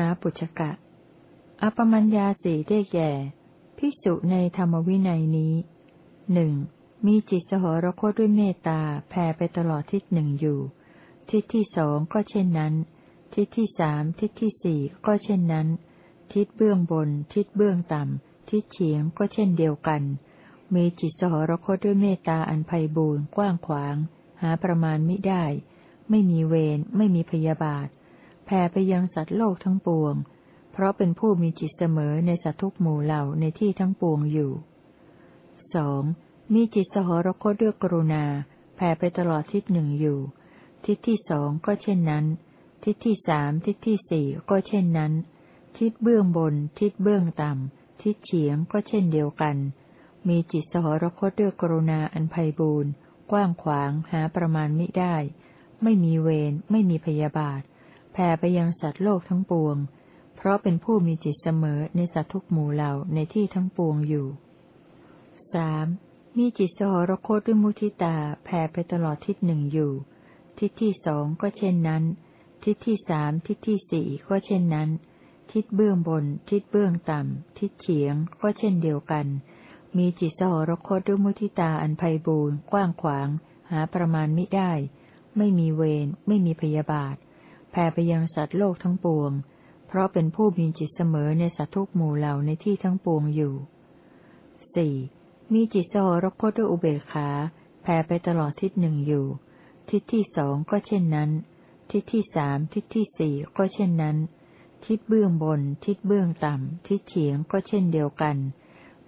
หาปุจกะ อปมัญญาสีได้แก่ภิกษุในธรรมวินัยนี้หนึ่งมีจิตสหรคตด้วยเมตตาแผ่ไปตลอดทิศหนึ่งอยู่ ทิศที่สองก็เช่นนั้น ทิศที่สามทิศที่สี่ก็เช่นนั้น ทิศเบื้องบน ทิศเบื้องต่ำทิศเฉียงก็เช่นเดียวกัน มีจิตสหรคตด้วยเมตตาอันไพ่บูร์กว้างขวาง หาประมาณไมิได้ ไม่มีเวรไม่มีพยาบาท ผ่ไปยังสัตว์โลกทั้งปวง เพราะเป็นผู้มีจิตเสมอในสัตว์ทุกหมู่เหล่าในที่ทั้งปวงอยู่สองมีจิตสหรคตด้วยกรุณา แผ่ไปตลอดทิศหนึ่งอยู่ ทิศที่สองก็เช่นนั้น ทิศที่สามทิศที่สี่ก็เช่นนั้น ทิศเบื้องบน ทิศเบื้องต่ำทิศเฉียงก็เช่นเดียวกัน มีจิตสหรคตด้วยกรุณาอันไพบูรณ์กว้างขวางหาประมาณมิได้ ไม่มีเวรไม่มีพยาบาท ผ่ไปยังสัตว์โลกทั้งปวง เพราะเป็นผู้มีจิตเสมอในสัตว์ทุกหมู่เหล่าในที่ทั้งปวงอยู่สามมีจิตสหรคตด้วยมุทิตาแผ่ไปตลอดทิศหนึ่งอยู่ ทิศที่สองก็เช่นนั้น ทิศที่สามทิศที่สี่ก็เช่นนั้น ทิศเบื้องบน ทิศเบื้องต่ำ ทิศเฉียงก็เช่นเดียวกัน มีจิตสหรคตด้วยมุทิตาอันไพบูรณ์กว้างขวาง หาประมาณมิได้ ไม่มีเวรไม่มีพยาบาท แผ่ไปยังสัตว์โลกทั้งปวง เพราะเป็นผู้มีจิตเสมอในสัตว์ทุกหมู่เหล่าในที่ทั้งปวงอยู่สี่มีจิตสหรคตด้วยอุเบกขา แผ่ไปตลอดทิศหนึ่งอยู่ ทิศที่สองก็เช่นนั้น ทิศที่สามทิศที่สี่ก็เช่นนั้น ทิศเบื้องบน ทิศเบื้องต่ำ ทิศเฉียงก็เช่นเดียวกัน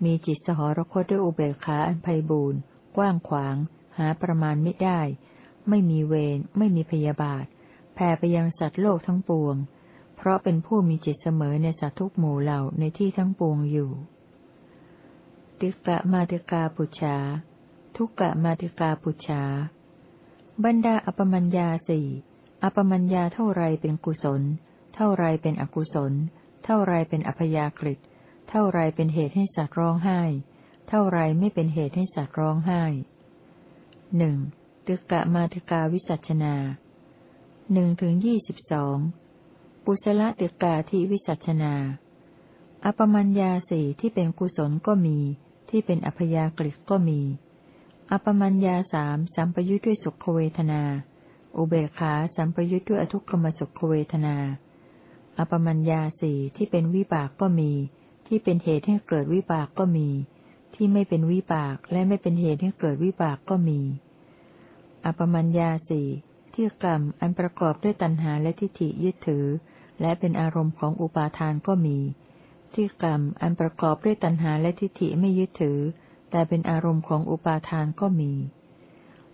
มีจิตสหรคตด้วยอุเบกขาอันไพบูรณ์กว้างขวาง หาประมาณไม่ได้ ไม่มีเวรไม่มีพยาบาท แผ่ไปยังสัตว์โลกทั้งปวง เพราะเป็นผู้มีจิตเสมอในสัตว์ทุกหมู่เหล่าในที่ทั้งปวงอยู่ ติกะมาติกาปุชา ทุกะมาติกาปุชา บรรดาอปมัญญาสี่อปมัญญาเท่าไรเป็นกุศล เท่าไรเป็นอกุศล เท่าไรเป็นอัพยากฤิเท่าไรเป็นเหตุให้สัตว์ร้องไห้ เท่าไรไม่เป็นเหตุให้สัตว์ร้องไห้หนึ่งตึกะมาติกาวิสัชนา หนึ่งถึงยี่สิบสองปุชละติกาที่วิสัชนา อปมัญญาสี่ที่เป็นกุศลก็มี ที่เป็นอัพยากฤิก็มี อปมัญญาสามสัมปยุทธ์ด้วยสุขเวทนา อุเบกขาสัมปยุทธ์ด้วยอทุกขมสุขเวทนา อปมัญญาสี่ที่เป็นวิบากก็มี ที่เป็นเหตุให้เกิดวิบากก็มี ที่ไม่เป็นวิบากและไม่เป็นเหตุให้เกิดวิบากก็มี อปมัญญาสี่ ที่กรรมอันประกอบด้วยตัณหาและทิฏฐิยึดถือ และเป็นอารมณ์ของอุปาทานก็มี ที่กรรมอันประกอบด้วยตัณหาและทิฏฐิไม่ยึดถือ แต่เป็นอารมณ์ของอุปาทานก็มี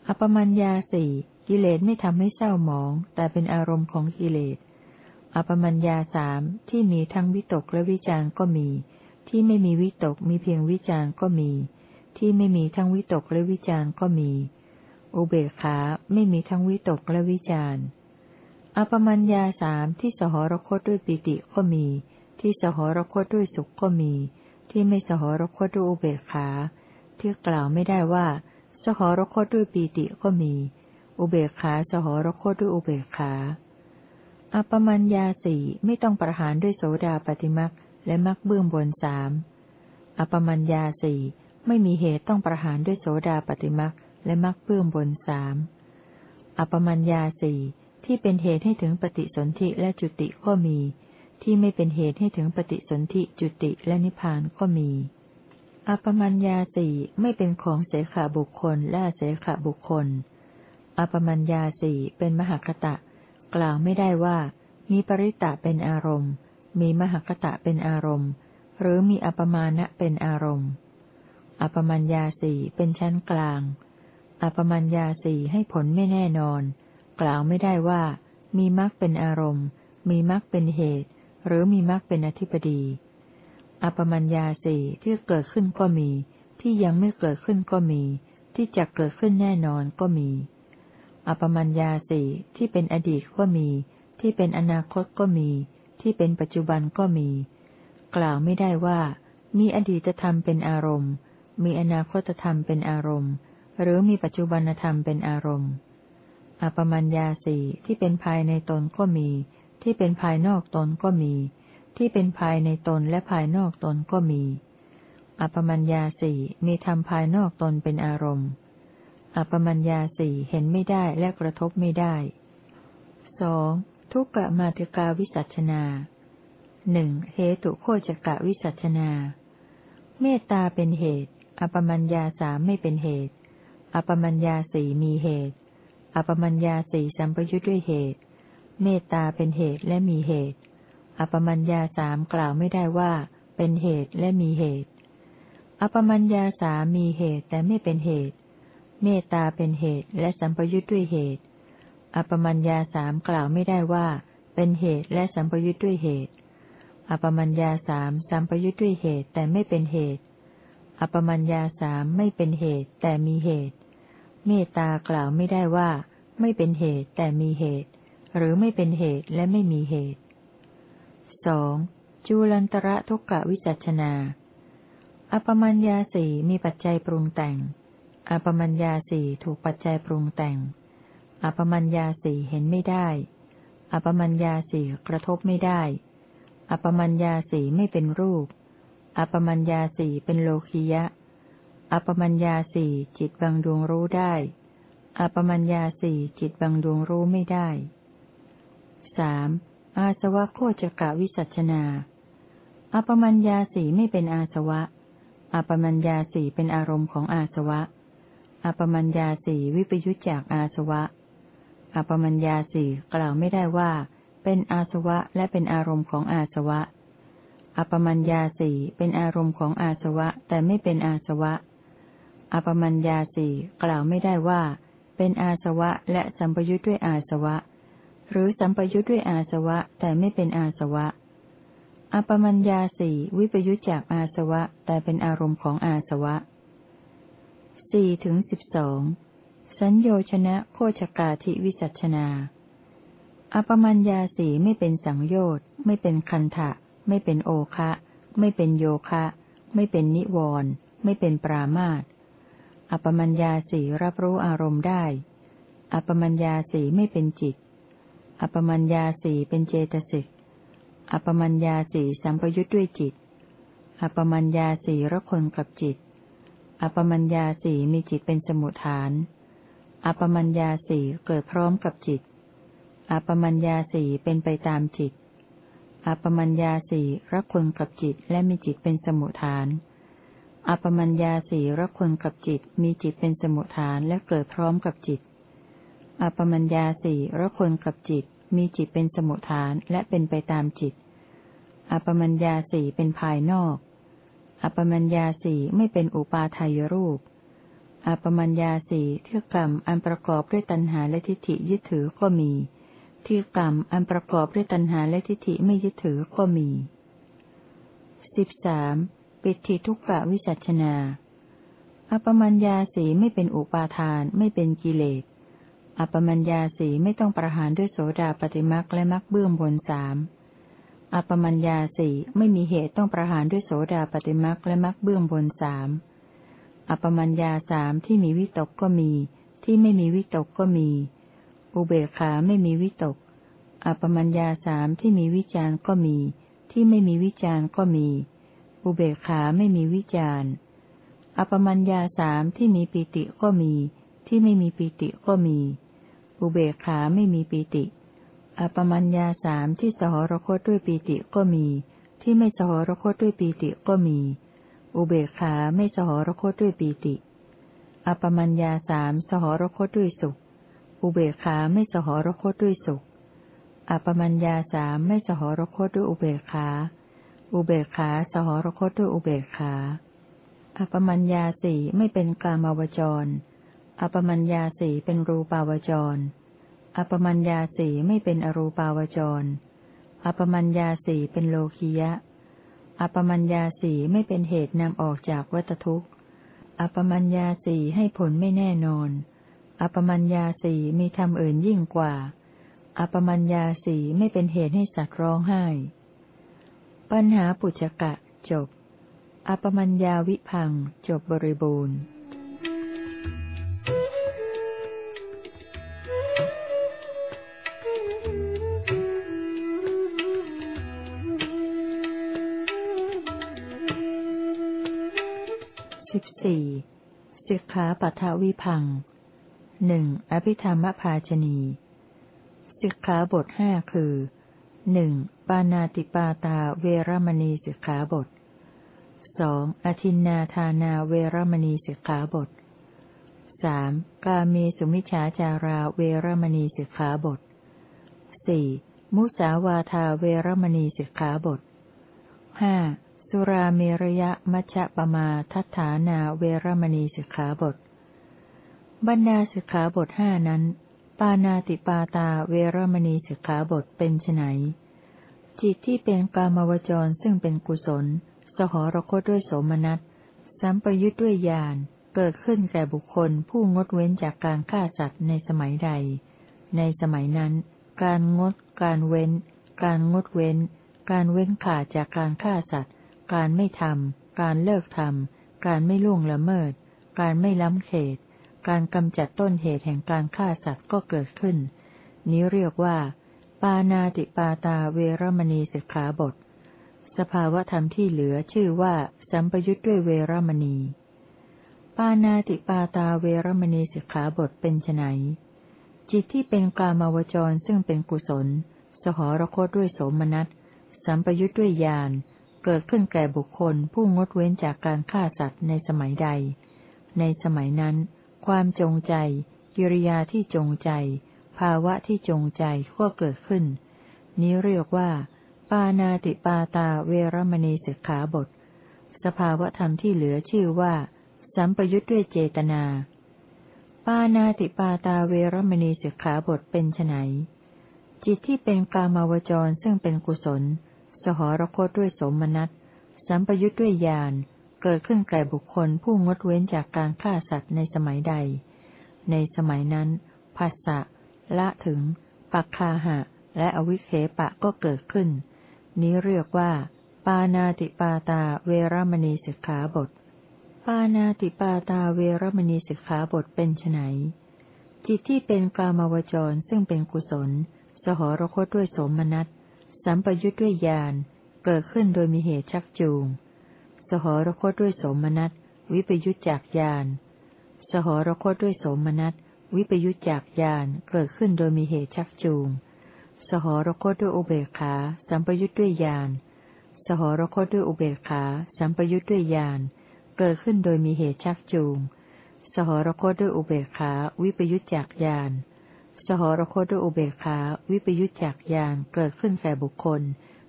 อปมัญญาสี่กิเลสไม่ทำให้เศร้าหมอง แต่เป็นอารมณ์ของกิเลส อปมัญญาสามที่มีทั้งวิตกและวิจารก็มี ที่ไม่มีวิตกมีเพียงวิจารก็มี ที่ไม่มีทั้งวิตกและวิจารก็มี อุเบกขาไม่มีทั้งวิตกและวิจารอปมัญญาสามที่สหรคตด้วยปิติก็มี ที่สหรคตด้วยสุขก็มี ที่ไม่สหรคตด้วยอุเบกขา ที่กล่าวไม่ได้ว่า สหรคตด้วยปีติก็มี อุเบกขาสหรคตด้วยอุเบกขาอปมัญญาสี่ไม่ต้องประหารด้วยโสดาปฏิมักและมักเบื้องบนสามอปมัญญาสี่ไม่มีเหตุต้องประหารด้วยโสดาปฏิมัก และมรรคเบื้องบนสามอปมัญญาสี่ที่เป็นเหตุให้ถึงปฏิสนธิและจุติก็มี ที่ไม่เป็นเหตุให้ถึงปฏิสนธิจุติและนิพพานก็มี อปมัญญาสี่ไม่เป็นของเสขาบุคคลและเสขาบุคคล อปมัญญาสี่เป็นมหคตะ กล่าวไม่ได้ว่า มีปริตะเป็นอารมณ์ มีมหคตะเป็นอารมณ์ หรือมีอปมาณะเป็นอารมณ์ อปมัญญาสี่เป็นชั้นกลาง อปมัญญาสี่ให้ผลไม่แน่นอน กล่าวไม่ได้ว่า มีมรรคเป็นอารมณ์ มีมรรคเป็นเหตุ หรือมีมรรคเป็นอธิปดีอปมัญญาสี่ที่เกิดขึ้นก็มี ที่ยังไม่เกิดขึ้นก็มี ที่จะเกิดขึ้นแน่นอนก็มีอปมัญญาสี่ที่เป็นอดีตก็มี ที่เป็นอนาคตก็มี ที่เป็นปัจจุบันก็มี กล่าวไม่ได้ว่า มีอดีตธรรมเป็นอารมณ์ มีอนาคตธรรมเป็นอารมณ์ หรือมีปัจจุบันธรรมเป็นอารมณ์ อปมัญญาสี่ที่เป็นภายในตนก็มี ที่เป็นภายนอกตนก็มี ที่เป็นภายในตนและภายนอกตนก็มี อปมัญญาสี่มีธรรมภายนอกตนเป็นอารมณ์ อปมัญญาสี่เห็นไม่ได้และกระทบไม่ได้สองทุกกะมาติกาวิสัชนาหนึ่งเหตุโคจกะวิสัชนา เมตตาเป็นเหตุ อปมัญญาสามไม่เป็นเหตุ อปมัญญาสี่มีเหตุ อปมัญญาสี่สัมปยุทธ์ด้วยเหตุ เมตตาเป็นเหตุและมีเหตุ อปมัญญาสามกล่าวไม่ได้ว่า เป็นเหตุและมีเหตุ อปมัญญาสามมีเหตุแต่ไม่เป็นเหตุ เมตตาเป็นเหตุและสัมปยุทธ์ด้วยเหตุ อปมัญญาสามกล่าวไม่ได้ว่า เป็นเหตุและสัมปยุทธ์ด้วยเหตุ อปมัญญาสามสัมปยุทธ์ด้วยเหตุแต่ไม่เป็นเหตุ อปมัญญาสามไม่เป็นเหตุแต่มีเหตุ เมตตากล่าวไม่ได้ว่า ไม่เป็นเหตุแต่มีเหตุ หรือไม่เป็นเหตุและไม่มีเหตุสองจูลันตระทุกกะวิจัชนา อปมัญญาสี่มีปัจจัยปรุงแต่ง อปมัญญาสี่ถูกปัจจัยปรุงแต่ง อปมัญญาสี่เห็นไม่ได้ อปมัญญาสี่กระทบไม่ได้ อปมัญญาสีไม่เป็นรูป อปมัญญาสีเป็นโลคิยะ อปมัญญาสี่จิตบางดวงรู้ได้ อปมัญญาสี่จิตบางดวงรู้ไม่ได้สามอาสวะโคจกะวิสัชนาอปมัญญาสีไม่เป็นอาสวะอปมัญญาสีเป็นอารมณ์ของอาสวะอปมัญญาสีวิปยุจจากอาสวะอปมัญญาสีกล่าวไม่ได้ว่า เป็นอาสวะและเป็นอารมณ์ของอาสวะอปมัญญาสี่เป็นอารมณ์ของอาสวะแต่ไม่เป็นอาสวะ อปมัญญาสี่กล่าวไม่ได้ว่า เป็นอาสวะและสัมปยุทธ์ด้วยอาสวะ หรือสัมปยุทธ์ด้วยอาสวะแต่ไม่เป็นอาสวะ อปมัญญาสี่วิปยุทธจากอาสวะแต่เป็นอารมณ์ของอาสวะสี่ถึงสิบสองสัญโยชนะโคชกาธิวิสัชนา อปมัญญาสีไม่เป็นสังโยชน์ ไม่เป็นคันทะไม่เป็นโอคะ ไม่เป็นโยคะ ไม่เป็นนิวรณ์ไม่เป็นปรามาต อปมัญญาสีรับรู้อารมณ์ได้อปมัญญาสีไม่เป็นจิตอปมัญญาสีเป็นเจตสิกอปมัญญาสีสัมปยุทธ์ด้วยจิตอปมัญญาสีรักคนกับจิตอปมัญญาสีมีจิตเป็นสมุทฐานอปมัญญาสีเกิดพร้อมกับจิต อัปมัญญาสี่เป็นไปตามจิต อัปมัญญาสี่รักคนกับจิตและมีจิตเป็นสมุทฐาน อัปมัญญาสี่รักคนกับจิตมีจิตเป็นสมุทฐานและเกิดพร้อมกับจิตอัปมัญญาสี่รักคนกับจิต มีจิตเป็นสมุทฐานและเป็นไปตามจิตอัปมัญญาสี่เป็นภายนอกอัปมัญญาสี่ไม่เป็นอุปาทายรูปอัปมัญญาสี่เที่กรรมอันประกอบด้วยตัณหาและทิฏฐิยึดถือก็มี ที่กรรมอันประกอบด้วยตัณหาและทิฏฐิไม่ยึดถือก็มีสิบสาม ปิติทุกกะวิจัชนา อปมัญญาสีไม่เป็นอุปาทานไม่เป็นกิเลส อปมัญญาสีไม่ต้องประหารด้วยโสดาปฏิมักและมักเบื้องบนสาม อปมัญญาสีไม่มีเหตุต้องประหารด้วยโสดาปฏิมักและมักเบื้องบนสามอปมัญญาสามที่มีวิตกก็มี ที่ไม่มีวิตกก็มี อุเบกขาไม่มีวิตกอัปมัญญาสามที่มีวิจารก็มี ที่ไม่มีวิจารก็มี อุเบกขาไม่มีวิจารอปมัญญาสามที่มีปิติก็มี ที่ไม่มีปิติก็มี อุเบกขาไม่มีปิติ อปมัญญาสามที่สหรคตด้วยปิติก็มี ที่ไม่สหรคตด้วยปิติก็มี อุเบกขาไม่สหรคตด้วยปิติ อปมัญญาสามสหรคตด้วยสุข อุเบกขาไม่สหรคตด้วยสุข อปมัญญาสามไม่สหรคตด้วยอุเบกขา อุเบกขาสหรคตด้วยอุเบกขาอัปมัญญาสีไม่เป็นกามาวจรอัปมัญญาสีเป็นรูปาวจรอัปมัญญาสีไม่เป็นอรูปาวจรอัปมัญญาสีเป็นโลคิยะอัปมัญญาสีไม่เป็นเหตุนำออกจากวัตทุกข์อัปมัญญาสีให้ผลไม่แน่นอน อปมัญญาสีมีธรรมอื่นยิ่งกว่า อปมัญญาสีไม่เป็นเหตุให้สัตว์ร้องไห้ ปัญหาปุจกะจบ อปมัญญาวิพัง จบบริบูรณ์สิบสี่สิกขาปัทวิพังหนึ่งอภิธรรมภาชนีสิกขาบทห้าคือ หนึ่งปานาติปาตาเวรมณีสิกขาบทสองอธินนาธานาเวรมณีสิกขาบทสามกาเมสุมิชฌาจาราเวรมณีสิกขาบทสี่มุสาวาทาเวรมณีสิกขาบทห้าสุราเมรยะมัชฌปมาทัฏฐานาเวรมณีสิกขาบท บรรดาสิกขาบทห้านั้น ปานาติปาตาเวรมณีสิกขาบทเป็นไนจิตที่เป็นกามวจรซึ่งเป็นกุศล สหรคตด้วยโสมนัสสัมปยุทธ์ด้วยญาณเกิดขึ้นแก่บุคคลผู้งดเว้นจากการฆ่าสัตว์ในสมัยใด ในสมัยนั้น การงด การเว้น การงดเว้น การเว้นขาดจากการฆ่าสัตว์ การไม่ทำการเลิกทำการไม่ล่วงละเมิด การไม่ล้ำเขต การกำจัดต้นเหตุแห่งการฆ่าสัตว์ก็เกิดขึ้น นี้เรียกว่า ปานาติปาตาเวรมณีสิกขาบท สภาวธรรมที่เหลือชื่อว่า สัมปยุทธ์ด้วยเวรมณี ปานาติปาตาเวรมณีสิกขาบทเป็นไนจิตที่เป็นกามาวจรซึ่งเป็นกุศล สหรคตด้วยโสมนัส สัมปยุทธ์ด้วยญาณเกิดขึ้นแก่บุคคลผู้งดเว้นจากการฆ่าสัตว์ในสมัยใด ในสมัยนั้น ความจงใจ กิริยาที่จงใจ ภาวะที่จงใจก็เกิดขึ้น นี้เรียกว่า ปานาติปาตาเวรมณีสิกขาบท สภาวะธรรมที่เหลือชื่อว่า สัมปยุทธ์ด้วยเจตนา ปานาติปาตาเวรมณีสิกขาบทเป็นไนจิตที่เป็นกามาวจรซึ่งเป็นกุศล สหรคตด้วยสมนัตสัมปยุทธ์ด้วยญาณ เกิดขึ้นแก่บุคคลผู้งดเว้นจากการฆ่าสัตว์ในสมัยใด ในสมัยนั้นภาษะละถึง ปักคาหะ และอวิเคปะก็เกิดขึ้น นี้เรียกว่า ปานาติปาตาเวรมณีสิกขาบท ปานาติปาตาเวรมณีสิกขาบทเป็นไนจิตที่เป็นกามาวจรซึ่งเป็นกุศล สหรคตด้วยสมนัตสัมปยุทธ์ด้วยญาณเกิดขึ้นโดยมีเหตุชักจูง สหรคตด้วยโสมนัส วิปยุทธจากญาณ สหรคตด้วยโสมนัส วิปยุทธจากญาณเกิดขึ้นโดยมีเหตุชักจูง สหรคตด้วยอุเบกขา สัมปยุทธ์ด้วยญาณ สหรคตด้วยอุเบกขา สัมปยุทธ์ด้วยญาณ เกิดขึ้นโดยมีเหตุชักจูง สหรคตด้วยอุเบกขา วิปยุทธจากญาณ สหรคตด้วยอุเบกขา วิปยุจจากยานเกิดขึ้นแก่บุคคล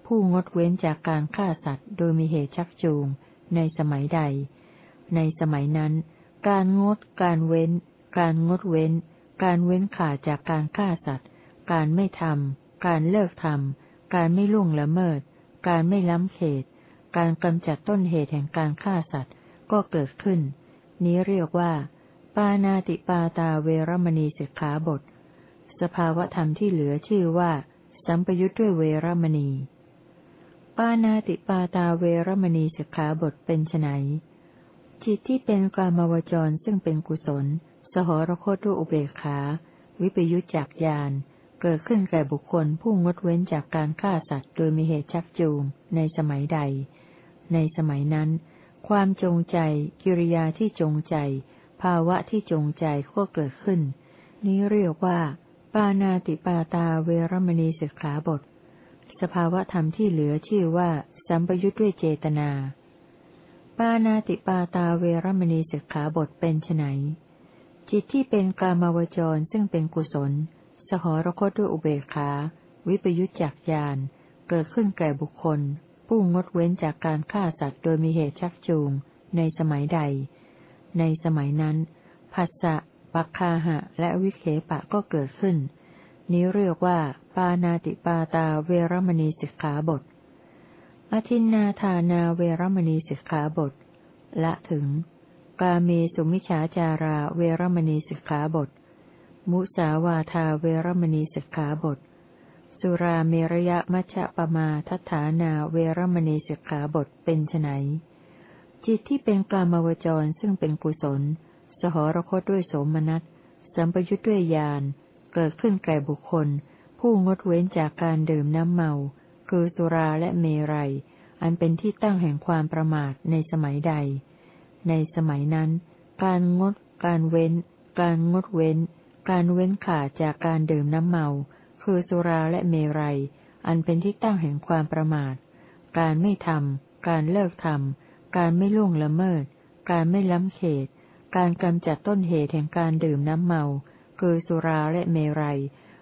ผู้งดเว้นจากการฆ่าสัตว์ โดยมีเหตุชักจูง ในสมัยใด ในสมัยนั้น การงด การเว้น การงดเว้น การเว้นขาดจากการฆ่าสัตว์ การไม่ทำ การเลิกทำ การไม่ล่วงละเมิด การไม่ล้ำเขต การกำจัดต้นเหตุแห่งการฆ่าสัตว์ก็เกิดขึ้น นี้เรียกว่า ปานาติปาตาเวรมณีสิกขาบท สภาวธรรมที่เหลือชื่อว่า สัมปยุทธ์ด้วยเวรมณี ปานาติปาตาเวรมณีสิกขาบทเป็นไนจิตที่เป็นกลามวจรซึ่งเป็นกุศล สหรคตด้วยอุเบกขา วิปยุทธจากญาณเกิดขึ้นแก่บุคคลผู้งดเว้นจากการฆ่าสัตว์ โดยมีเหตุชักจูง ในสมัยใด ในสมัยนั้น ความจงใจ กิริยาที่จงใจ ภาวะที่จงใจก็เกิดขึ้น นี้เรียกว่า ปานาติปาตาเวรมณีสิกขาบท สภาวธรรมที่เหลือชื่อว่าสัมปยุทธ์ด้วยเจตนา ปานาติปาตาเวรมณีสิกขาบทเป็นไนจิตที่เป็นกามาวจรซึ่งเป็นกุศล สหรคตด้วยอุเบกขา วิปยุทธจากญาณเกิดขึ้นแก่บุคคล ผู้งดเว้นจากการฆ่าสัตว์โดยมีเหตุชักจูง ในสมัยใด ในสมัยนั้นภัสสะปักคาหะ และวิเคปะก็เกิดขึ้น นี้เรียกว่า ปานาติปาตาเวรมณีสิกขาบท อธินนาธานาเวรมณีสิกขาบท ละถึง กาเมสุมิฉาจาราเวรมณีสิกขาบท มุสาวาทาเวรมณีสิกขาบท สุราเมรยะมัชะปมาทัฏฐานาเวรมณีสิกขาบทเป็นไนจิตที่เป็นกลามวจรซึ่งเป็นกุศล สหรคตด้วยโสมนัสสัมปยุทธ์ด้วยญาณเกิดขึ้นแก่บุคคล ผู้งดเว้นจากการดื่มน้ำเมา คือสุราและเมรัย อันเป็นที่ตั้งแห่งความประมาทในสมัยใด ในสมัยนั้น การงด การเว้น การงดเว้น การเว้นขาดจากการดื่มน้ำเมา คือสุราและเมรัย อันเป็นที่ตั้งแห่งความประมาท การไม่ทำ การเลิกทำ การไม่ล่วงละเมิด การไม่ล้ำเขต การกำจัดต้นเหตุแห่งการดื่มน้ำเมา คือสุราและเมรัย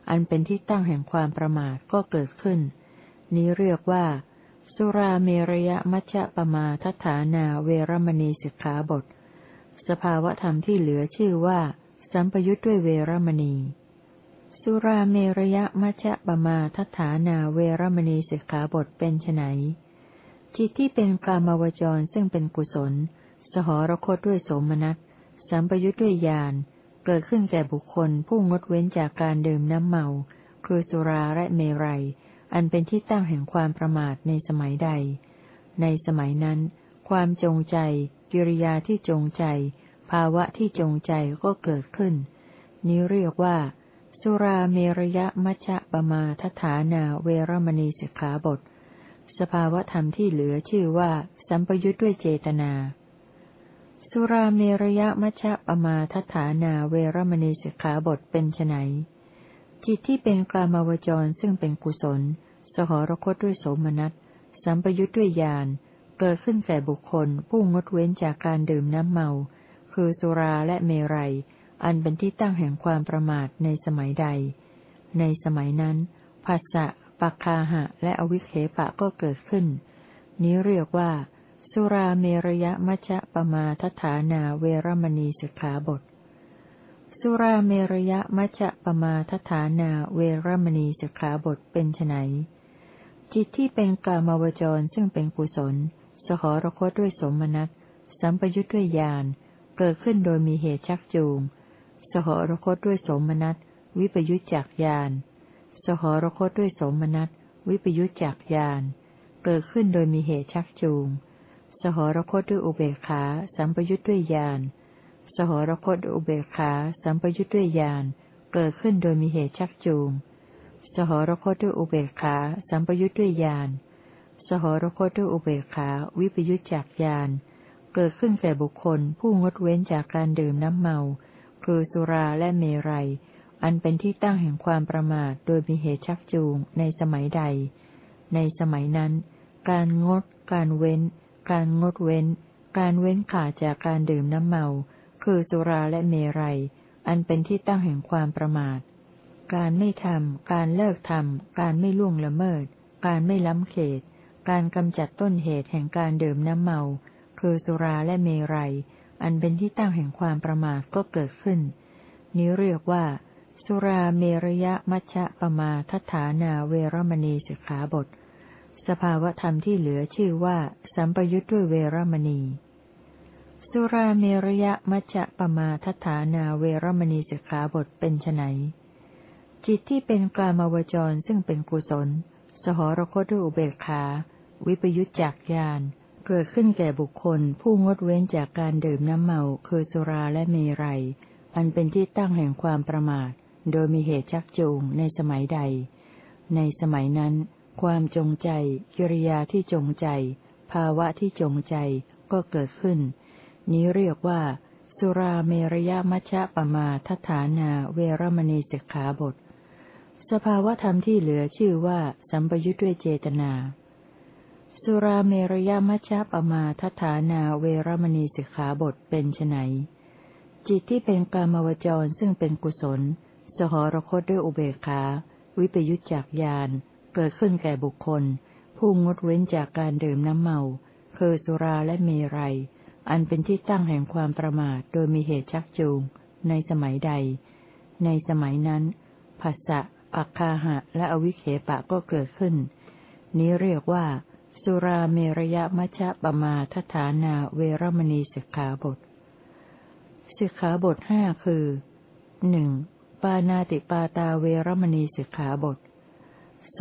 อันเป็นที่ตั้งแห่งความประมาทก็เกิดขึ้น นี้เรียกว่า สุราเมรยมัชฌะปมาทัฐานาเวรมณีสิกขาบท สภาวธรรมที่เหลือชื่อว่า สัมปยุทธ์ด้วยเวรมณี สุราเมรยมัชฌะปมาทัฐานาเวรมณีสิกขาบทเป็นไนจิตที่เป็นกามาวจรซึ่งเป็นกุศล สหรคตด้วยโสมนัส สัมปยุทธ์ด้วยญาณ เกิดขึ้นแก่บุคคลผู้งดเว้นจากการดื่มน้ำเมา คือสุราและเมรัย อันเป็นที่ตั้งแห่งความประมาทในสมัยใด ในสมัยนั้น ความจงใจ กิริยาที่จงใจ ภาวะที่จงใจก็เกิดขึ้น นี้เรียกว่า สุราเมรยมัชะปมาทฐานาเวรมณีสิกขาบท สภาวธรรมที่เหลือชื่อว่า สัมปยุทธ์ด้วยเจตนา สุราเมรยมัชฌะปมาทัฐานาเวรมณีสิกขาบทเป็นไนจิตที่เป็นกลามาวจรซึ่งเป็นกุศล สหรคตด้วยโสมนัส สัมปยุทธ์ด้วยญาณ เกิดขึ้นแก่บุคคล ผู้งดเว้นจากการดื่มน้ำเมา คือสุราและเมรัย อันเป็นที่ตั้งแห่งความประมาทในสมัยใด ในสมัยนั้นภาษะปักคาหะ และอวิเคปะก็เกิดขึ้น นี้เรียกว่า สุราเมรยมัชฌปมาทฐานาเวรมณีสิกขาบท สุราเมรยมัชฌปมาทฐานาเวรมณีสิกขาบทเป็นไนจิตที่เป็นกามาวจรซึ่งเป็นกุศล สหรคตด้วยสมนัตสัมปยุทธ์ด้วยญาณเกิดขึ้นโดยมีเหตุชักจูง สหรคตด้วยสมนัตวิปยุจจากญาณสหรคตด้วยสมนัตวิปยุจจากญาณเกิดขึ้นโดยมีเหตุชักจูง สหรคตด้วยอุเบกขา สัมปยุทธ์ด้วยญาณ สหรคตด้วยอุเบกขา สัมปยุทธ์ด้วยญาณ เกิดขึ้นโดยมีเหตุชักจูง สหรคตด้วยอุเบกขา สัมปยุทธ์ด้วยญาณ สหรคตด้วยอุเบกขา วิปยุทธจากญาณ เกิดขึ้นแก่บุคคล ผู้งดเว้นจากการดื่มน้ำเมา คือสุราและเมรัย อันเป็นที่ตั้งแห่งความประมาทโดยมีเหตุชักจูงในสมัยใด ในสมัยนั้น การงด การเว้น การงดเว้น การเว้นขาดจากการดื่มน้ำเมา คือสุราและเมรัย อันเป็นที่ตั้งแห่งความประมาท การไม่ทำ การเลิกทำ การไม่ล่วงละเมิด การไม่ล้ำเขต การกำจัดต้นเหตุแห่งการดื่มน้ำเมา คือสุราและเมรัย อันเป็นที่ตั้งแห่งความประมาทก็เกิดขึ้น นี้เรียกว่า สุราเมรยมัชฌะปมาทัฐานาเวรมณีสิกขาบท สภาวธรรมที่เหลือชื่อว่า สัมปยุทธ์ด้วยเวรมณี สุราเมรยมัชฌะปมาทัฐานาเวรมณีสิกขาบทเป็นไนจิตที่เป็นกลามาวจรซึ่งเป็นกุศล สหรคตด้วยอุเบกขา วิปยุทธจากญาณเกิดขึ้นแก่บุคคล ผู้งดเว้นจากการดื่มน้ำเมาคือสุราและเมรัย อันเป็นที่ตั้งแห่งความประมาท โดยมีเหตุชักจูงในสมัยใด ในสมัยนั้น ความจงใจ กิริยาที่จงใจ ภาวะที่จงใจก็เกิดขึ้น นี้เรียกว่า สุราเมรยมัชฌะปมาทฐานาเวรมณีสิกขาบท สภาวะธรรมที่เหลือชื่อว่าสัมปยุทธ์ด้วยเจตนา สุราเมรยมัชฌะปมาทฐานาเวรมณีสิกขาบทเป็นไนจิตที่เป็นกามวจรซึ่งเป็นกุศล สหรคตด้วยอุเบกขา วิปยุจจากญาณ เกิดขึ้นแก่บุคคล ผู้งดเว้นจากการดื่มน้ำเมา คือสุราและเมรัย อันเป็นที่ตั้งแห่งความประมาทโดยมีเหตุชักจูง ในสมัยใด ในสมัยนั้นภาษะปักคาหะ และอวิเคปะก็เกิดขึ้น นี้เรียกว่า สุราเมรยมัชะปมาทฐานาเวรมณีสิกขาบทสิกขาบทห้าคือหนึ่งปานาติปาตาเวรมณีสิกขาบท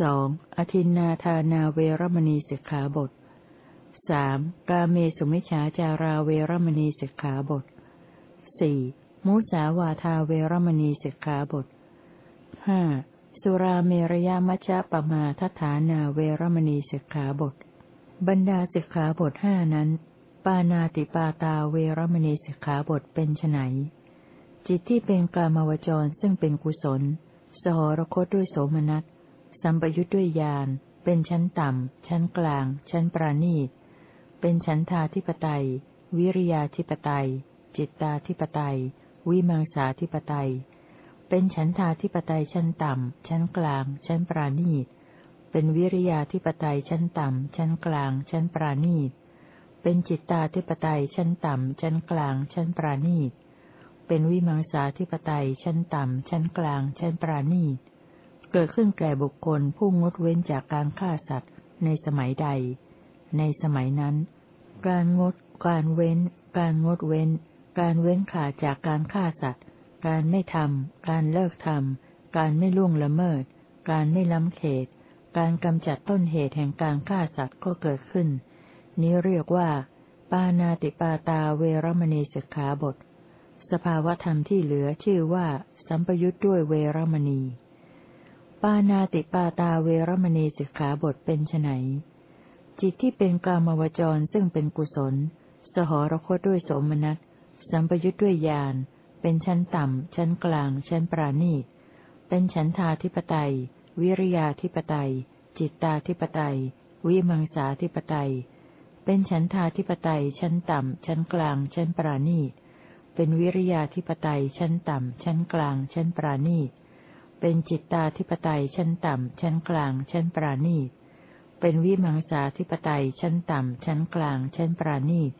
สองอธินนาธานาเวรมณีสิกขาบทสามกาเมสุมิชาจาราเวรมณีสิกขาบทสี่มุสาวาทาเวรมณีสิกขาบทห้าสุราเมรยามัชฌะปมาทัฐานาเวรมณีสิกขาบท บรรดาสิกขาบทห้านั้น ปานาติปาตาเวรมณีสิกขาบทเป็นไนจิตที่เป็นกามวจรซึ่งเป็นกุศล สหรคตด้วยโสมนัส สัมปยุทธ์ด้วยญาณเป็นชั้นต่ำ ชั้นกลาง ชั้นปราณีต เป็นชั้นทาธิปไตย วิริยาธิปไตย จิตตาธิปไตย วิมังสาธิปไตย เป็นชั้นทาธิปไตยชั้นต่ำ ชั้นกลาง ชั้นปราณีต เป็นวิริยาธิปไตยชั้นต่ำ ชั้นกลาง ชั้นปราณีต เป็นจิตตาธิปไตยชั้นต่ำ ชั้นกลาง ชั้นปราณีต เป็นวิมังสาธิปไตยชั้นต่ำ ชั้นกลาง ชั้นปราณีต เกิดขึ้นแก่บุคคลผู้งดเว้นจากการฆ่าสัตว์ ในสมัยใด ในสมัยนั้น การงด การเว้น การงดเว้น การเว้นขาดจากการฆ่าสัตว์ การไม่ทำ การเลิกทำ การไม่ล่วงละเมิด การไม่ล้ำเขต การกำจัดต้นเหตุแห่งการฆ่าสัตว์ก็เกิดขึ้น นี้เรียกว่า ปานาติปาตาเวรมณีสิกขาบท สภาวธรรมที่เหลือชื่อว่า สัมปยุทธ์ด้วยเวรมณี ปานาติปาตาเวรมณีสิกขาบทเป็นไนจิตที่เป็นกามวจรซึ่งเป็นกุศล สหรคตด้วยสมนัตสัมปยุทธ์ด้วยญาณเป็นชั้นต่ำ ชั้นกลาง ชั้นปราณีต เป็นชั้นทาธิปไตย วิริยาธิปไตย จิตตาธิปไตย วิมังสาธิปไตย เป็นชั้นทาธิปไตย ชั้นต่ำ ชั้นกลาง ชั้นปราณีต เป็นวิริยาธิปไตย ชั้นต่ำ ชั้นกลาง ชั้นปราณีต เป็นจิตตาธิปไตยชั้นต่ำ ชั้นกลาง ชั้นปราณีต เป็นวิมังสาธิปไตยชั้นต่ำ ชั้นกลาง ชั้นปราณีต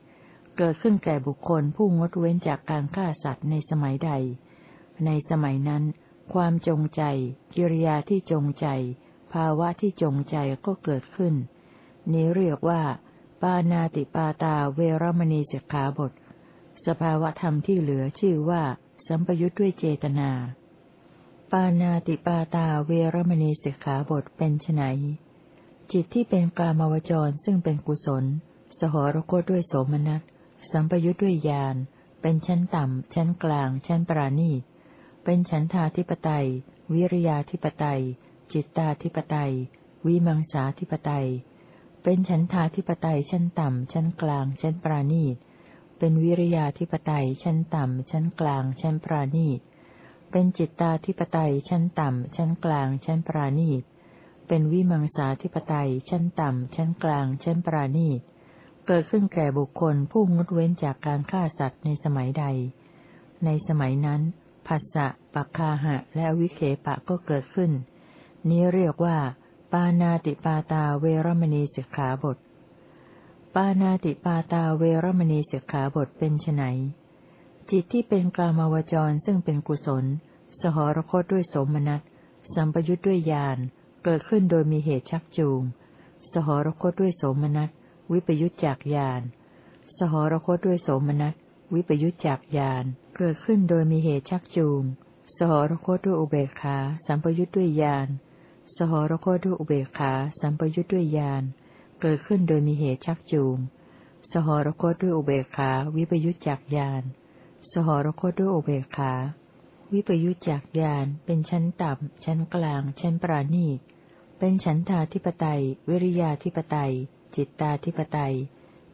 เกิดขึ้นแก่บุคคลผู้งดเว้นจากการฆ่าสัตว์ในสมัยใด ในสมัยนั้น ความจงใจ กิริยาที่จงใจ ภาวะที่จงใจก็เกิดขึ้น นี้เรียกว่า ปานาติปาตาเวรมณีสิกขาบท สภาวะธรรมที่เหลือชื่อว่า สัมปยุทธ์ด้วยเจตนา ปานาติปาตาเวรมณีสิกขาบทเป็นไนจิตที่เป็นกามวจรซึ่งเป็นกุศล สหรคตด้วยโสมนัส สัมปยุทธ์ด้วยญาณ เป็นชั้นต่ำ ชั้นกลาง ชั้นปราณีต เป็นชั้นทาธิปไตย วิริยาธิปไตย จิตตาธิปไตย วิมังสาธิปไตย เป็นชั้นทาธิปไตยชั้นต่ำ ชั้นกลาง ชั้นปราณีต เป็นวิริยาธิปไตยชั้นต่ำ ชั้นกลาง ชั้นปราณีต เป็นจิตตาธิปไตยชั้นต่ำ ชั้นกลาง ชั้นปราณีต เป็นวิมังสาธิปไตยชั้นต่ำ ชั้นกลาง ชั้นปราณีต เกิดขึ้นแก่บุคคลผู้งดเว้นจากการฆ่าสัตว์ในสมัยใด ในสมัยนั้นผัสสะปักคาหะ และวิเคปะก็เกิดขึ้น นี้เรียกว่า ปานาติปาตาเวรมณีสิกขาบท ปานาติปาตาเวรมณีสิกขาบทเป็นไน จิตที่เป็นกลามาวจรซึ่งเป็นกุศล สหรคตด้วยสมนัตสัมปยุทธ์ด้วยญาณเกิดขึ้นโดยมีเหตุชักจูง สหรคตด้วยโสมนัสวิปยุทธจากญาณสหรคตด้วยโสมนัสวิปยุทธจากญาณเกิดขึ้นโดยมีเหตุชักจูง สหรคตด้วยอุเบกขาสัมปยุทธ์ด้วยญาณสหรคตด้วยอุเบกขาสัมปยุทธ์ด้วยญาณเกิดขึ้นโดยมีเหตุชักจูง สหรคตด้วยอุเบกขาวิปยุจจากญาณ หรคตด้วยอุเบกขา วิปยุจจากญาณเป็นชั้นต่ำ ชั้นกลาง ชั้นปราณีต เป็นฉันทาธิปไตย วิริยาธิปไตย จิตตาธิปไตย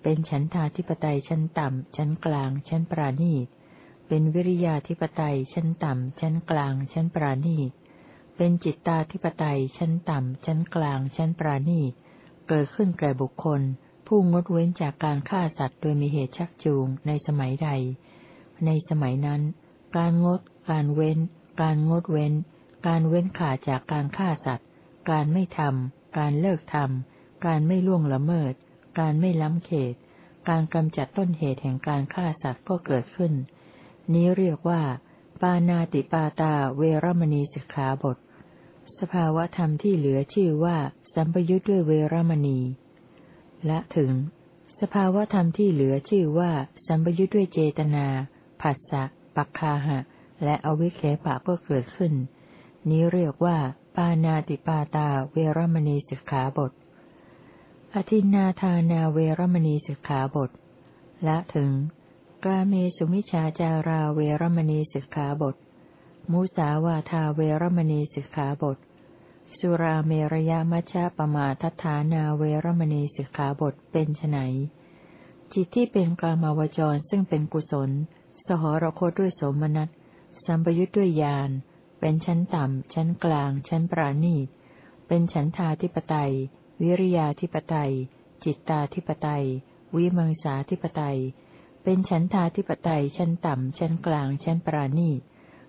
เป็นฉันทาธิปไตยชั้นต่ำ ชั้นกลาง ชั้นปราณีต เป็นวิริยาธิปไตยชั้นต่ำ ชั้นกลาง ชั้นปราณีต เป็นจิตตาธิปไตยชั้นต่ำ ชั้นกลาง ชั้นปราณีต เกิดขึ้นแก่บุคคล ผู้งดเว้นจากการฆ่าสัตว์โดยมีเหตุชักจูงในสมัยใด ในสมัยนั้น การงด การเว้น การงดเว้น การเว้นขาดจากการฆ่าสัตว์ การไม่ทำ การเลิกทำ การไม่ล่วงละเมิด การไม่ล้ำเขต การกำจัดต้นเหตุแห่งการฆ่าสัตว์ก็เกิดขึ้น นี้เรียกว่า ปานาติปาตาเวรมณีสิกขาบท สภาวะธรรมที่เหลือชื่อว่า สัมปยุทธ์ด้วยเวรมณี และถึง สภาวธรรมที่เหลือชื่อว่า สัมปยุทธ์ด้วยเจตนา ผัสสะปักคาหะ และอวิเคปะก็เกิดขึ้น นี้เรียกว่า ปานาติปาตาเวรมณีสิกขาบท อธินาทานาเวรมณีสิกขาบทและถึง กาเมสุมิชาจาราเวรมณีสิกขาบท มุสาวาทาเวรมณีสิกขาบท สุราเมรยามัชฌะปมาทัฐานาเวรมณีสิกขาบทเป็นไนจิตที่เป็นกลามาวจรซึ่งเป็นกุศล สหรคตด้วยโสมนัส สัมปยุทธ์ด้วยญาณ เป็นชั้นต่ำ ชั้นกลาง ชั้นปราณีต เป็นฉันทาธิปไตย วิริยาธิปไตย จิตตาธิปไตย วิมังสาธิปไตย เป็นฉันทาธิปไตย ชั้นต่ำ ชั้นกลาง ชั้นปราณีต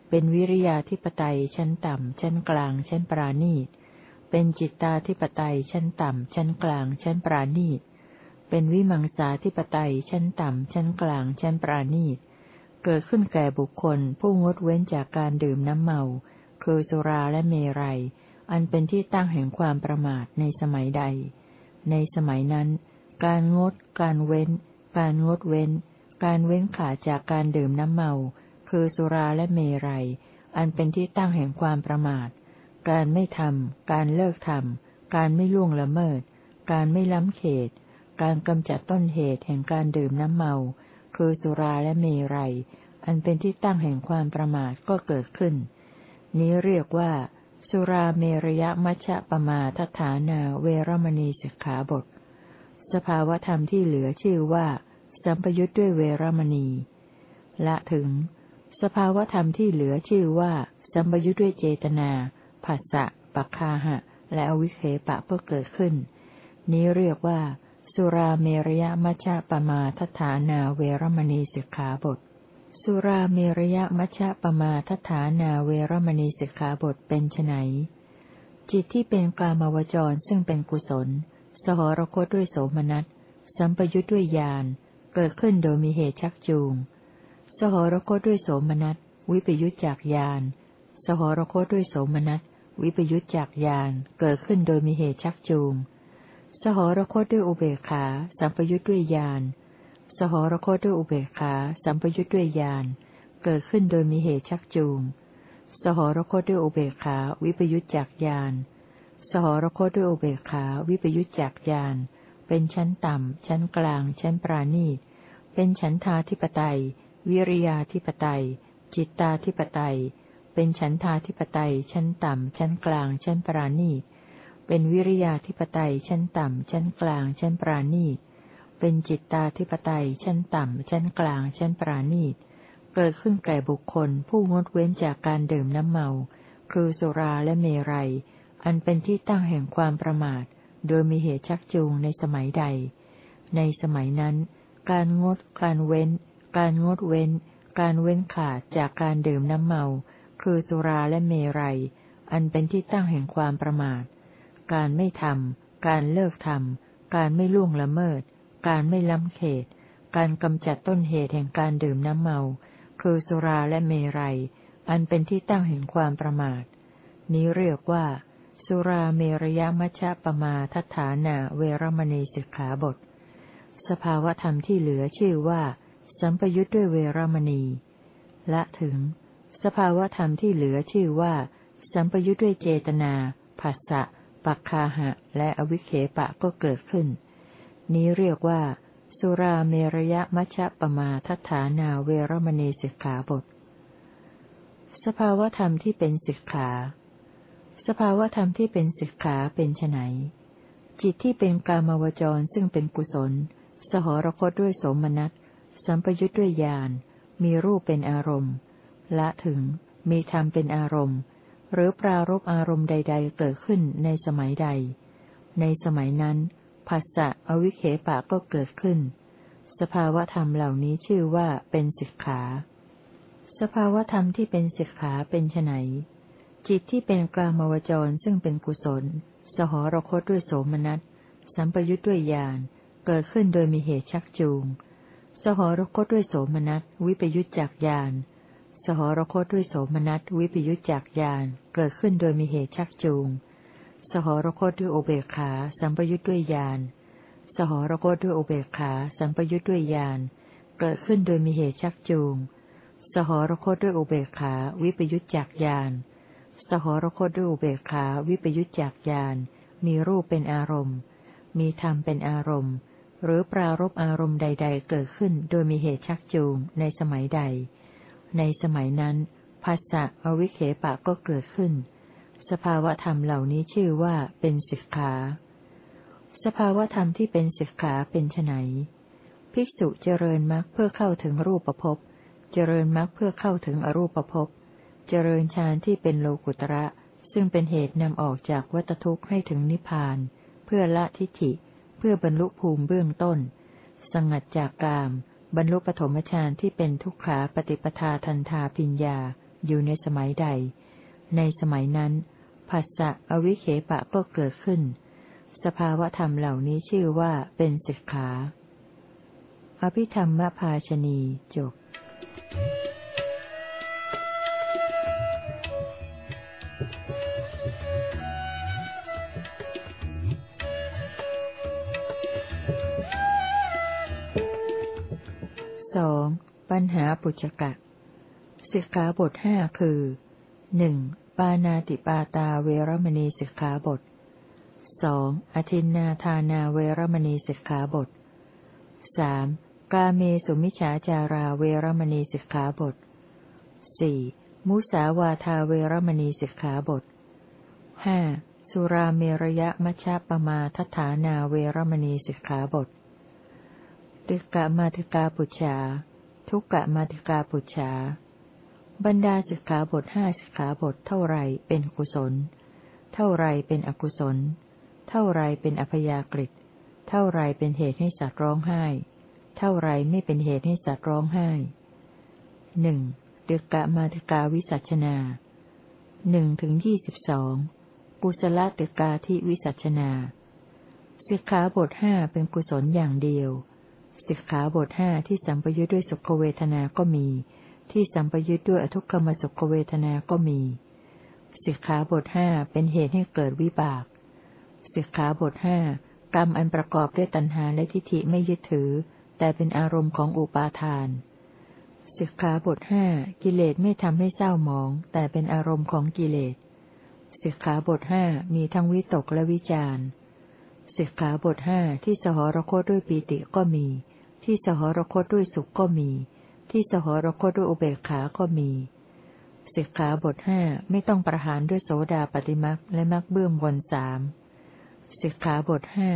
เป็นวิริยาธิปไตย ชั้นต่ำ ชั้นกลาง ชั้นปราณีต เป็นจิตตาธิปไตย ชั้นต่ำ ชั้นกลาง ชั้นปราณีตเป็นวิมังสาธิปไตยชั้นต่ำ ชั้นกลาง ชั้นปราณีต เกิดขึ้นแก่บุคคล ผู้งดเว้นจากการดื่มน้ำเมา คือสุราและเมรัย อันเป็นที่ตั้งแห่งความประมาทในสมัยใด ในสมัยนั้น การงด การเว้น การงดเว้น การเว้นขาดจากการดื่มน้ำเมา คือสุราและเมรัย อันเป็นที่ตั้งแห่งความประมาท การไม่ทำ การเลิกทำ การไม่ล่วงละเมิด การไม่ล้ำเขต การกำจัดต้นเหตุแห่งการดื่มน้ำเมา คือสุราและเมรัย อันเป็นที่ตั้งแห่งความประมาทก็เกิดขึ้น นี้เรียกว่า สุราเมรยมัชฌะปมาทฐานาเวรมณีสิกขาบท สภาวธรรมที่เหลือชื่อว่า สัมปยุทธ์ด้วยเวรมณี ละถึง สภาวธรรมที่เหลือชื่อว่า สัมปยุทธ์ด้วยเจตนาผัสสะปัคาหะ และอวิเคปะก็เกิดขึ้น นี้เรียกว่า สุราเมรยมัชฌะปมาทฐานาเวรมณีสิกขาบท สุราเมรยมัชฌะปมาทฐานาเวรมณีสิกขาบทเป็นไนจิตที่เป็นกามาวจรซึ่งเป็นกุศล สหรคตด้วยโสมนัส สัมปยุทธ์ด้วยญาณ เกิดขึ้นโดยมีเหตุชักจูง สหรคตด้วยโสมนัส วิปยุทธจากญาณ สหรคตด้วยโสมนัส วิปยุทธจากญาณ เกิดขึ้นโดยมีเหตุชักจูง สหรคตด้วยอุเบกขา สัมปยุทธ์ด้วยญาณ สหรคตด้วยอุเบกขา สัมปยุทธ์ด้วยญาณ เกิดขึ้นโดยมีเหตุชักจูง สหรคตด้วยอุเบกขา วิปยุทธจากญาณ สหรคตด้วยอุเบกขา วิปยุทธจากญาณ เป็นชั้นต่ำ ชั้นกลาง ชั้นปราณีต เป็นชั้นทาธิปไตย วิริยาธิปไตย จิตตาธิปไตย เป็นชั้นทาธิปไตย ชั้นต่ำ ชั้นกลาง ชั้นปราณีต เป็นวิริยาธิปไตยชั้นต่ำ ชั้นกลาง ชั้นปราณีต เป็นจิตตาธิปไตยชั้นต่ำ ชั้นกลาง ชั้นปราณีต เกิดขึ้นแก่บุคคล ผู้งดเว้นจากการดื่มน้ำเมา คือสุราและเมรัย อันเป็นที่ตั้งแห่งความประมาท โดยมีเหตุชักจูงในสมัยใด ในสมัยนั้น การงด การเว้น การงดเว้น การเว้นขาดจากการดื่มน้ำเมา คือสุราและเมรัย อันเป็นที่ตั้งแห่งความประมาท การไม่ทำ การเลิกทำ การไม่ล่วงละเมิด การไม่ล้ำเขต การกำจัดต้นเหตุแห่งการดื่มน้ำเมา คือสุราและเมรัย อันเป็นที่ตั้งแห่งความประมาท นี้เรียกว่า สุราเมรยมัชฌะปมาทัฏฐานาเวรมณีสิกขาบท สภาวธรรมที่เหลือชื่อว่า สัมปยุทธ์ด้วยเวรมณี ละถึง สภาวธรรมที่เหลือชื่อว่า สัมปยุทธ์ด้วยเจตนา ผัสสะ ปักคาหะ และอวิเคปะก็เกิดขึ้น นี้เรียกว่า สุราเมรยมัชะปมาทัฐานาเวรมณีสิกขาบท สภาวธรรมที่เป็นสิกขา สภาวธรรมที่เป็นสิกขาเป็นไนจิตที่เป็นกามวจรซึ่งเป็นกุศล สหรคตด้วยสมนัตสัมปยุทธ์ด้วยญาณมีรูปเป็นอารมณ์ ละถึง มีธรรมเป็นอารมณ์ หรือปรารบอารมณ์ใด ๆ เกิดขึ้นในสมัยใด ในสมัยนั้นภาษะอวิเคปะก็เกิดขึ้น สภาวธรรมเหล่านี้ชื่อว่าเป็นสิกขา สภาวธรรมที่เป็นสิกขาเป็นไนจิตที่เป็นกลามวจรซึ่งเป็นกุศล สหรคตด้วยโสมนัส สัมปยุทธ์ด้วยญาณ เกิดขึ้นโดยมีเหตุชักจูง สหรคตด้วยโสมนัส วิปยุทธจากญาณ สหรคตด้วยโสมนัสวิปยุจจากญาณเกิดขึ้นโดยมีเหตุชักจูง สหรคตด้วยโอเบคขาสัมปยุจด้วยญาณสหรคตด้วยโอเบคขาสัมปยุจด้วยญาณเกิดขึ้นโดยมีเหตุชักจูง สหรคตด้วยโอเบคขาวิปยุจจากญาณสหรคตด้วยอุเบกขาวิปยุจจากญาณมีรูปเป็นอารมณ์ มีธรรมเป็นอารมณ์ หรือปรารบอารมณ์ใด ๆ เกิดขึ้นโดยมีเหตุชักจูงในสมัยใด ในสมัยนั้นภาษะอวิเคปะก็เกิดขึ้น สภาวธรรมเหล่านี้ชื่อว่าเป็นสิกขา สภาวธรรมที่เป็นสิกขาเป็นไนภิกษุเจริญมรรคเพื่อเข้าถึงรูปภพ เจริญมรรคเพื่อเข้าถึงอรูปภพ เจริญฌานที่เป็นโลกุตระ ซึ่งเป็นเหตุนำออกจากวัตทุกข์ให้ถึงนิพพาน เพื่อละทิฏฐิ เพื่อบรรลุภูมิเบื้องต้น สังัดจากกาม บรรลุปฐมฌานที่เป็นทุกขาปฏิปทาทันทาปิญญาอยู่ในสมัยใด ในสมัยนั้นภาษะอวิเคปะก็เกิดขึ้น สภาวะธรรมเหล่านี้ชื่อว่าเป็นสิกขา อภิธรรมภาชนีจบ สองปัญหาปุจกะสิกขาบทห้าคือหนึ่งปานาติปาตาเวรมณีสิกขาบทสองอธินนาทานาเวรมณีสิกขาบทสามกาเมสุมิฉาจาราเวรมณีสิกขาบทสี่มุสาวาทาเวรมณีสิกขาบทห้าสุราเมรยะมัชฌปมาทัฐานาเวรมณีสิกขาบท ติกะมาติกาปุจฉาทุกกะมาติกาปุจฉาบรรดาสิกขาบทห้าสิกขาบทเท่าไรเป็นกุศล เท่าไรเป็นอกุศล เท่าไรเป็นอัพยากฤิเท่าไรเป็นเหตุให้สัตว์ร้องไห้ เท่าไรไม่เป็นเหตุให้สัตว์ร้องไห้หนึ่งเดกะมาติกาวิสัชนาหนึ่งถึงยี่สิบสองกุศลเตกาที่วิสัชนาสิกขาบทห้าเป็นกุศลอย่างเดียว สิกขาบทห้าที่สัมปยุทธ์ด้วยสุขเวทนา ก็มี ที่สัมปยุทธ์ด้วยอทุกขมสุขเวทนา ก็มี สิกขาบทห้าเป็นเหตุให้เกิดวิบาก สิกขาบทห้ากรรมอันประกอบด้วยตัณหาและทิฏฐิไม่ยึดถือ แต่เป็นอารมณ์ของอุปาทาน สิกขาบทห้ากิเลสไม่ทำให้เศร้าหมอง แต่เป็นอารมณ์ของกิเลส สิกขาบทห้ามีทั้งวิตกและวิจารสิกขาบทห้าที่สหรคตด้วยปีติก็มี ที่สหรคตด้วยสุขก็มี ที่สหรคตด้วยอุเบกขาก็มีสิกขาบทห้าไม่ต้องประหารด้วยโสดาปฏิมักและมักเบื้องบนสามสิกขาบทห้า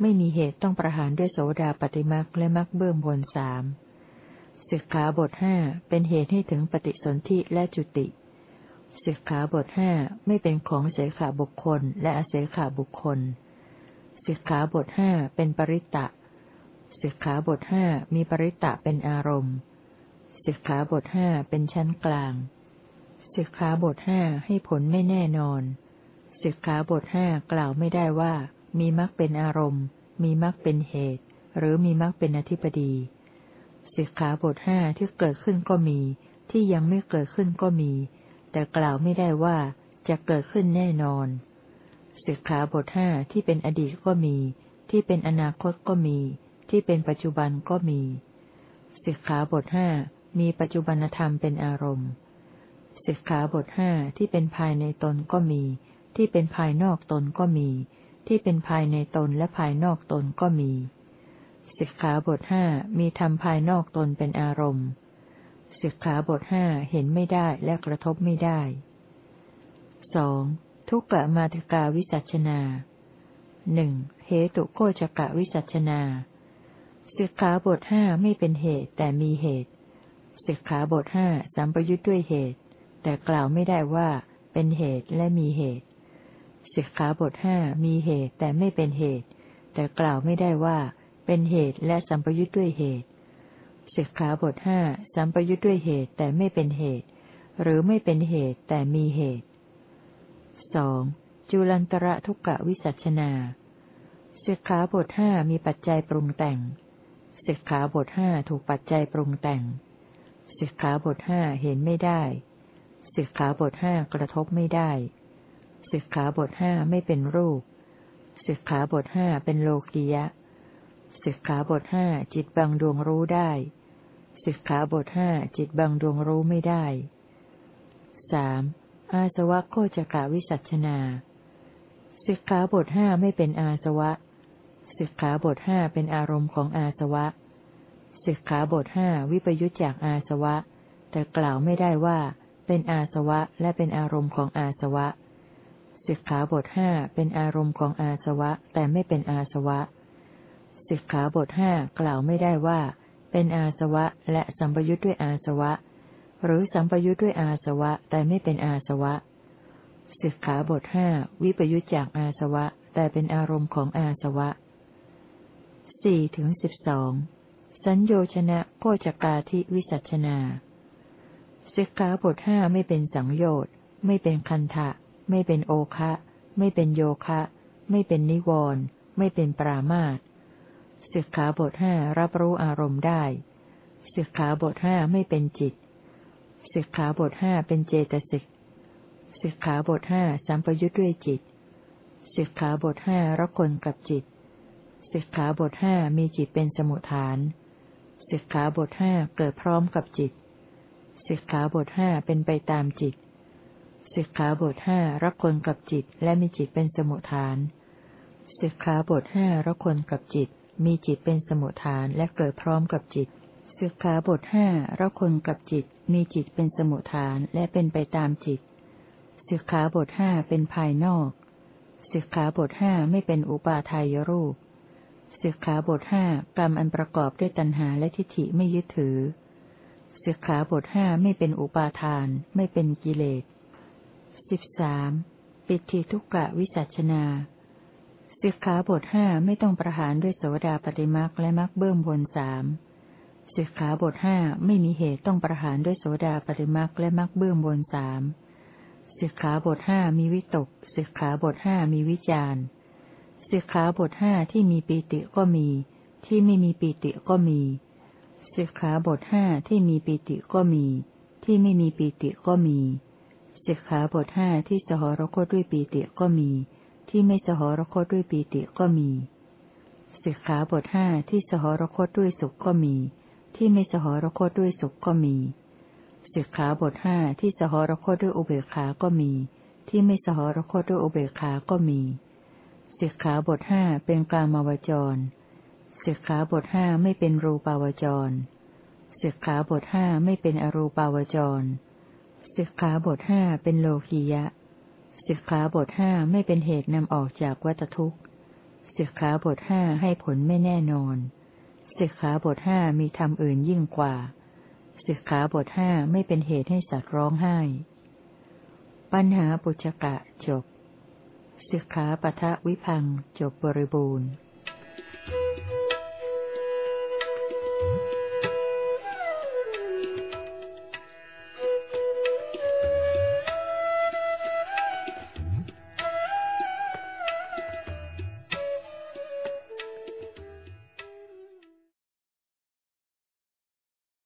ไม่มีเหตุต้องประหารด้วยโสดาปฏิมักและมักเบื้องบนสามสิกขาบทห้าเป็นเหตุให้ถึงปฏิสนธิและจุติสิกขาบทห้าไม่เป็นของเสขาบุคคล และอเสขาบุคคลสิกขาบทห้าเป็นปริตตะ สิกขาบทห้ามีปริตตะเป็นอารมณ์สิกขาบทห้าเป็นชั้นกลางสิกขาบทห้าให้ผลไม่แน่นอนสิกขาบทห้ากล่าวไม่ได้ว่า มีมรรคเป็นอารมณ์ มีมรรคเป็นเหตุ หรือมีมรรคเป็นอธิปดีสิกขาบทห้าที่เกิดขึ้นก็มี ที่ยังไม่เกิดขึ้นก็มี แต่กล่าวไม่ได้ว่าจะเกิดขึ้นแน่นอนสิกขาบทห้าที่เป็นอดีตก็มี ที่เป็นอนาคตก็มี ที่เป็นปัจจุบันก็มี สิกขาบทห้ามีปัจจุบันธรรมเป็นอารมณ์ สิกขาบทห้าที่เป็นภายในตนก็มี ที่เป็นภายนอกตนก็มี ที่เป็นภายในตนและภายนอกตนก็มี สิกขาบทห้ามีธรรมภายนอกตนเป็นอารมณ์ สิกขาบทห้าเห็นไม่ได้และกระทบไม่ได้สองทุกกะมาติกาวิสัชนาหนึ่งเหตุโคจกะวิสัชนา สิกขาบทห้าไม่เป็นเหตุแต่มีเหตุ สิกขาบทห้าสัมปยุทธ์ด้วยเหตุ แต่กล่าวไม่ได้ว่าเป็นเหตุและมีเหตุ สิกขาบทห้ามีเหตุแต่ไม่เป็นเหตุ แต่กล่าวไม่ได้ว่าเป็นเหตุและสัมปยุทธ์ด้วยเหตุ สิกขาบทห้าสัมปยุทธ์ด้วยเหตุแต่ไม่เป็นเหตุ หรือไม่เป็นเหตุแต่มีเหตุสองจุลันตระทุกกะวิสัชนาสิกขาบทห้ามีปัจจัยปรุงแต่ง สิกขาบทห้าถูกปัจจัยปรุงแต่ง สิกขาบทห้าเห็นไม่ได้ สิกขาบทห้ากระทบไม่ได้ สิกขาบทห้าไม่เป็นรูป สิกขาบทห้าเป็นโลกียะ สิกขาบทห้าจิตบางดวงรู้ได้ สิกขาบทห้าจิตบางดวงรู้ไม่ได้สามอาสวะโคจกาวิสัชนา สิกขาบทห้าไม่เป็นอาสวะ สิกขาบทห้าเป็นอารมณ์ของอาสวะ สิกขาบทห้าวิปยุจจากอาสวะ แต่กล่าวไม่ได้ว่า เป็นอาสวะและเป็นอารมณ์ของอาสวะ สิกขาบทห้าเป็นอารมณ์ของอาสวะ แต่ไม่เป็นอาสวะ สิกขาบทห้ากล่าวไม่ได้ว่า เป็นอาสวะและสัมปยุทธ์ด้วยอาสวะ หรือสัมปยุทธ์ด้วยอาสวะแต่ไม่เป็นอาสวะ สิกขาบทห้าวิปยุทธจากอาสวะแต่เป็นอารมณ์ของอาสวะ สี่ถึงสิบสองสัญโยชนะโพจกาธิวิสัชนาสิกขาบทห้าไม่เป็นสังโยชน์ไม่เป็นคันทะไม่เป็นโอคะ ไม่เป็นโยคะ ไม่เป็นนิวรณ์ไม่เป็นปรามาตสิกขาบทห้ารับรู้อารมณ์ได้สิกขาบทห้าไม่เป็นจิตสิกขาบทห้าเป็นเจตสิกสิกขาบทห้าสัมปยุทธ์ด้วยจิตสิกขาบทห้ารักคนกับจิต สิกขาบทห้ามีจิตเป็นสมุทฐานสิกขาบทห้าเกิดพร้อมกับจิตสิกขาบทห้าเป็นไปตามจิตสิกขาบทห้ารักคนกับจิตและมีจิตเป็นสมุทฐานสิกขาบทห้ารักคนกับจิต มีจิตเป็นสมุทฐานและเกิดพร้อมกับจิตสิกขาบทห้ารักคนกับจิต มีจิตเป็นสมุทฐานและเป็นไปตามจิตสิกขาบทห้าเป็นภายนอกสิกขาบทห้าไม่เป็นอุปาทายรูป สิกขาบทห้ากรรมอันประกอบด้วยตัณหาและทิฏฐิไม่ยึดถือสิกขาบทห้าไม่เป็นอุปาทาน ไม่เป็นกิเลสสิบสามปิติทุกกะวิสัชนาสิกขาบทห้าไม่ต้องประหารด้วยโสดาปฏิมักและมักเบื้องบนสามสิกขาบทห้าไม่มีเหตุต้องประหารด้วยโสดาปฏิมักและมักเบื้องบนสามสิกขาบทห้ามีวิตกสิกขาบทห้ามีวิจาร สิกขาบทห้าที่มีปีติก็มี ที่ไม่มีปีติก็มี สิกขาบทห้าที่มีปีติก็มี ที่ไม่มีปีติก็มี สิกขาบทห้าที่สหรคตด้วยปีติก็มี ที่ไม่สหรคตด้วยปีติก็มี สิกขาบทห้าที่สหรคตด้วยสุขก็มี ที่ไม่สหรคตด้วยสุขก็มีสิกขาบทห้าที่สหรคตด้วยอุเบกขาก็มี ที่ไม่สหรคตด้วยอุเบกขาก็มี สิกขาบทห้าเป็นกลามาวจรสิกขาบทห้าไม่เป็นรูปาวจรสิกขาบทห้าไม่เป็นอรูปาวจรสิกขาบทห้าเป็นโลคียะสิกขาบทห้าไม่เป็นเหตุนำออกจากวัตทุกข์สิกขาบทห้าให้ผลไม่แน่นอนสิกขาบทห้ามีธรรมอื่นยิ่งกว่าสิกขาบทห้าไม่เป็นเหตุให้สัตว์ร้องไห้ ปัญหาปุจกะจบ สิกขาปทะวิพังจบบริบูรณ์